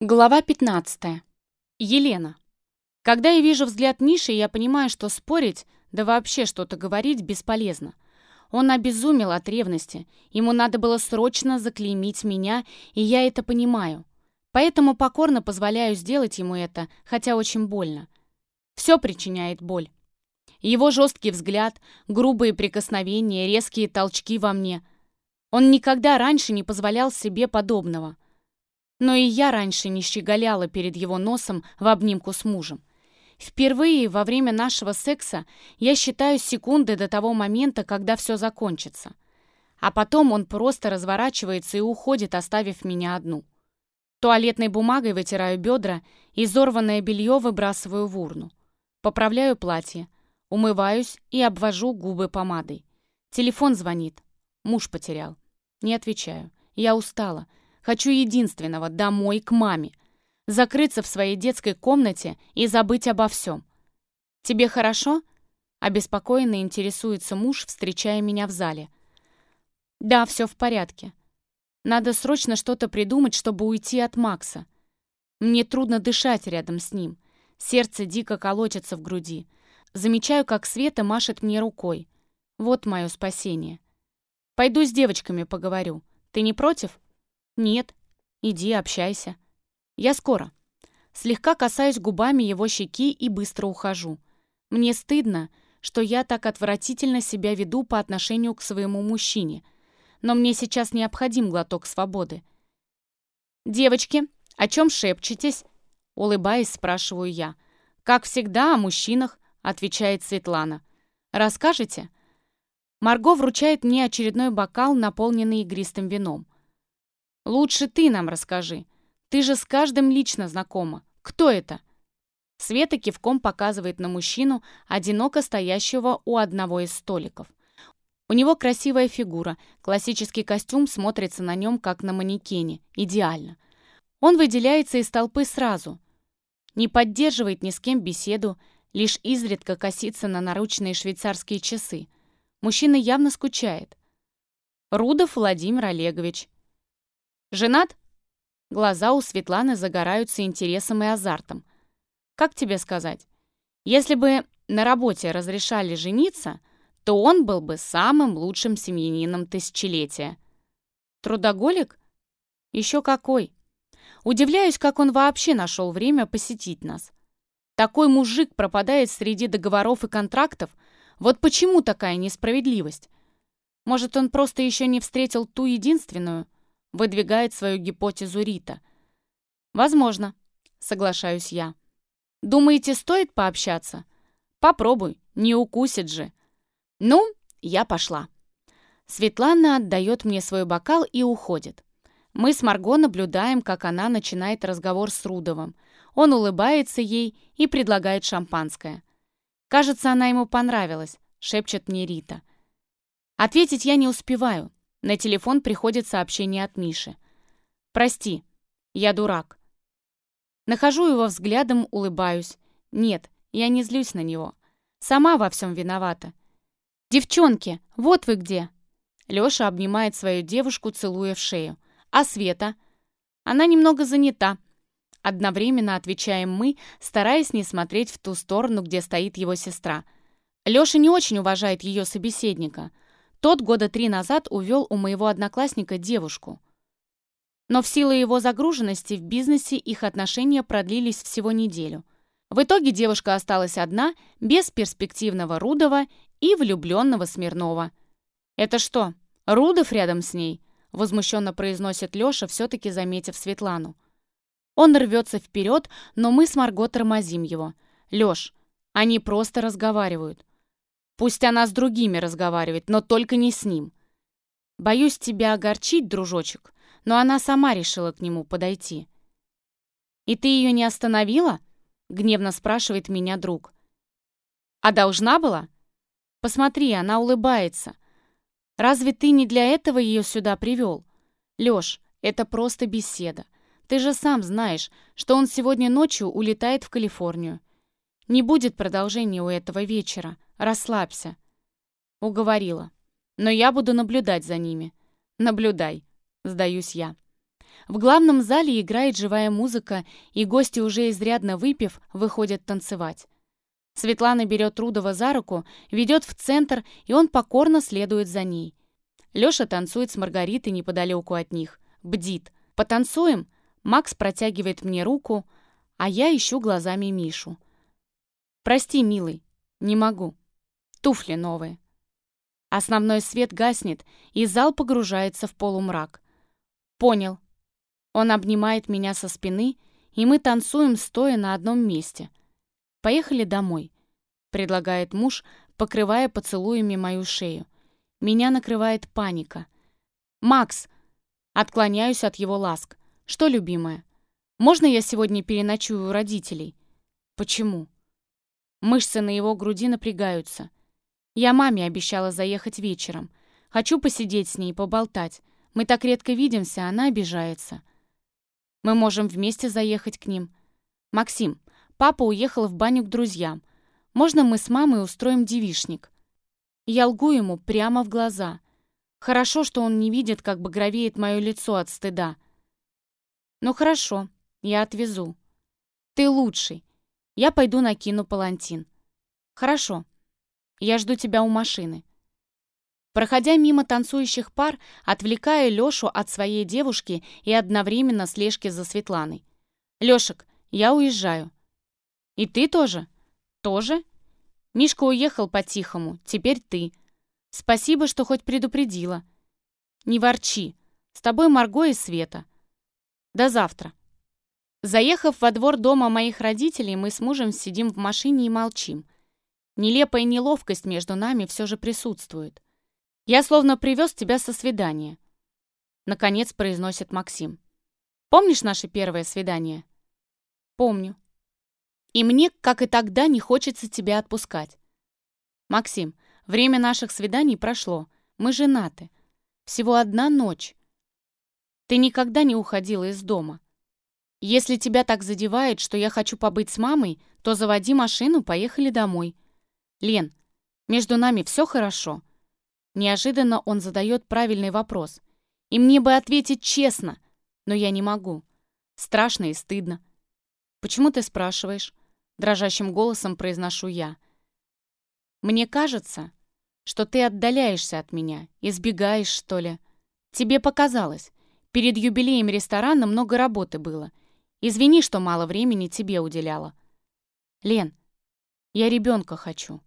Глава 15. Елена. Когда я вижу взгляд Миши, я понимаю, что спорить, да вообще что-то говорить бесполезно. Он обезумел от ревности. Ему надо было срочно заклеймить меня, и я это понимаю. Поэтому покорно позволяю сделать ему это, хотя очень больно. Все причиняет боль. Его жесткий взгляд, грубые прикосновения, резкие толчки во мне. Он никогда раньше не позволял себе подобного. Но и я раньше не щеголяла перед его носом в обнимку с мужем. Впервые во время нашего секса я считаю секунды до того момента, когда все закончится. А потом он просто разворачивается и уходит, оставив меня одну. Туалетной бумагой вытираю бедра, изорванное белье выбрасываю в урну. Поправляю платье, умываюсь и обвожу губы помадой. Телефон звонит. Муж потерял. Не отвечаю. Я устала. Хочу единственного — домой к маме. Закрыться в своей детской комнате и забыть обо всем. «Тебе хорошо?» — обеспокоенно интересуется муж, встречая меня в зале. «Да, все в порядке. Надо срочно что-то придумать, чтобы уйти от Макса. Мне трудно дышать рядом с ним. Сердце дико колотится в груди. Замечаю, как Света машет мне рукой. Вот мое спасение. Пойду с девочками поговорю. Ты не против?» «Нет. Иди, общайся. Я скоро». Слегка касаюсь губами его щеки и быстро ухожу. Мне стыдно, что я так отвратительно себя веду по отношению к своему мужчине. Но мне сейчас необходим глоток свободы. «Девочки, о чем шепчетесь?» Улыбаясь, спрашиваю я. «Как всегда, о мужчинах», — отвечает Светлана. «Расскажете?» Марго вручает мне очередной бокал, наполненный игристым вином. Лучше ты нам расскажи. Ты же с каждым лично знакома. Кто это?» Света кивком показывает на мужчину, одиноко стоящего у одного из столиков. У него красивая фигура, классический костюм смотрится на нем, как на манекене. Идеально. Он выделяется из толпы сразу. Не поддерживает ни с кем беседу, лишь изредка косится на наручные швейцарские часы. Мужчина явно скучает. Рудов Владимир Олегович. Женат?» Глаза у Светланы загораются интересом и азартом. «Как тебе сказать? Если бы на работе разрешали жениться, то он был бы самым лучшим семьянином тысячелетия. Трудоголик? Еще какой. Удивляюсь, как он вообще нашел время посетить нас. Такой мужик пропадает среди договоров и контрактов. Вот почему такая несправедливость? Может, он просто еще не встретил ту единственную, выдвигает свою гипотезу Рита. «Возможно», — соглашаюсь я. «Думаете, стоит пообщаться? Попробуй, не укусит же». «Ну, я пошла». Светлана отдает мне свой бокал и уходит. Мы с Марго наблюдаем, как она начинает разговор с Рудовым. Он улыбается ей и предлагает шампанское. «Кажется, она ему понравилась», — шепчет мне Рита. Ответить я не успеваю. На телефон приходит сообщение от Миши. «Прости, я дурак». Нахожу его взглядом, улыбаюсь. Нет, я не злюсь на него. Сама во всем виновата. «Девчонки, вот вы где!» Лёша обнимает свою девушку, целуя в шею. «А Света?» «Она немного занята». Одновременно отвечаем мы, стараясь не смотреть в ту сторону, где стоит его сестра. Лёша не очень уважает ее собеседника – тот года три назад увел у моего одноклассника девушку. Но в силу его загруженности в бизнесе их отношения продлились всего неделю. В итоге девушка осталась одна, без перспективного Рудова и влюбленного Смирнова. «Это что, Рудов рядом с ней?» — возмущенно произносит Леша, все-таки заметив Светлану. Он рвется вперед, но мы с Марго тормозим его. «Леш, они просто разговаривают. Пусть она с другими разговаривает, но только не с ним. Боюсь тебя огорчить, дружочек, но она сама решила к нему подойти. «И ты ее не остановила?» — гневно спрашивает меня друг. «А должна была?» «Посмотри, она улыбается. Разве ты не для этого ее сюда привел?» «Леш, это просто беседа. Ты же сам знаешь, что он сегодня ночью улетает в Калифорнию. Не будет продолжения у этого вечера. Расслабься. Уговорила. Но я буду наблюдать за ними. Наблюдай. Сдаюсь я. В главном зале играет живая музыка, и гости, уже изрядно выпив, выходят танцевать. Светлана берет Рудова за руку, ведет в центр, и он покорно следует за ней. Лёша танцует с Маргаритой неподалеку от них. Бдит. «Потанцуем?» Макс протягивает мне руку, а я ищу глазами Мишу. «Прости, милый, не могу. Туфли новые». Основной свет гаснет, и зал погружается в полумрак. «Понял». Он обнимает меня со спины, и мы танцуем, стоя на одном месте. «Поехали домой», — предлагает муж, покрывая поцелуями мою шею. Меня накрывает паника. «Макс!» Отклоняюсь от его ласк. «Что, любимая? Можно я сегодня переночую у родителей?» «Почему?» Мышцы на его груди напрягаются. Я маме обещала заехать вечером. Хочу посидеть с ней, поболтать. Мы так редко видимся, она обижается. Мы можем вместе заехать к ним. Максим, папа уехал в баню к друзьям. Можно мы с мамой устроим девишник? Я лгу ему прямо в глаза. Хорошо, что он не видит, как багровеет мое лицо от стыда. Ну хорошо, я отвезу. Ты лучший. Я пойду накину палантин. Хорошо. Я жду тебя у машины. Проходя мимо танцующих пар, отвлекаю Лёшу от своей девушки и одновременно слежки за Светланой. «Лёшек, я уезжаю». «И ты тоже?» «Тоже?» Мишка уехал по-тихому, теперь ты. Спасибо, что хоть предупредила. Не ворчи. С тобой Марго и Света. До завтра. Заехав во двор дома моих родителей, мы с мужем сидим в машине и молчим. Нелепая неловкость между нами все же присутствует. Я словно привез тебя со свидания. Наконец произносит Максим. Помнишь наше первое свидание? Помню. И мне, как и тогда, не хочется тебя отпускать. Максим, время наших свиданий прошло. Мы женаты. Всего одна ночь. Ты никогда не уходила из дома. Если тебя так задевает, что я хочу побыть с мамой, то заводи машину, поехали домой. Лен, между нами все хорошо. Неожиданно он задает правильный вопрос. И мне бы ответить честно, но я не могу. Страшно и стыдно. Почему ты спрашиваешь? дрожащим голосом произношу я. Мне кажется, что ты отдаляешься от меня, избегаешь, что ли. Тебе показалось. Перед юбилеем ресторана много работы было. Извини, что мало времени тебе уделяла. Лен, я ребенка хочу.